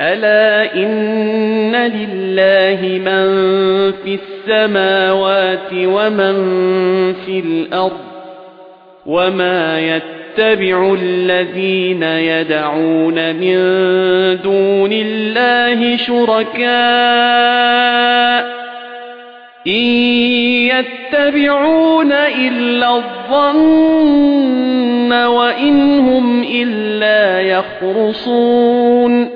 ألا إن لله من في السماوات ومن في الأرض وما يتبع الذين يدعون من دون الله شركاء إن يتبعون إلا الظن وإن هم إلا يخرصون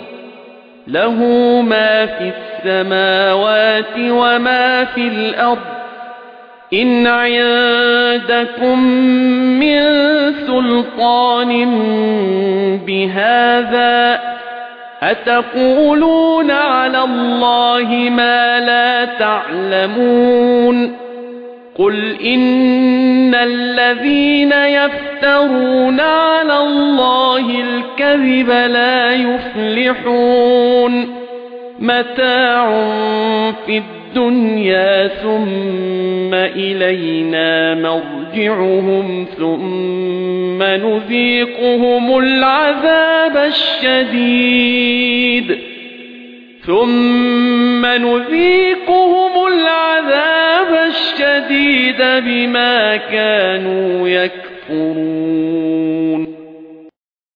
له ما في السماوات وما في الأرض. إن عندكم من سلطان بهذا أتقولون على الله ما لا تعلمون؟ قل إن الذين يفترون على الله الكذب لا يفلحون. متاع في الدنيا ثم إلينا مرجعهم ثم نذيقهم العذاب الشديد. ثم نذيقهم العذاب الشديد بما كانوا يكفرون.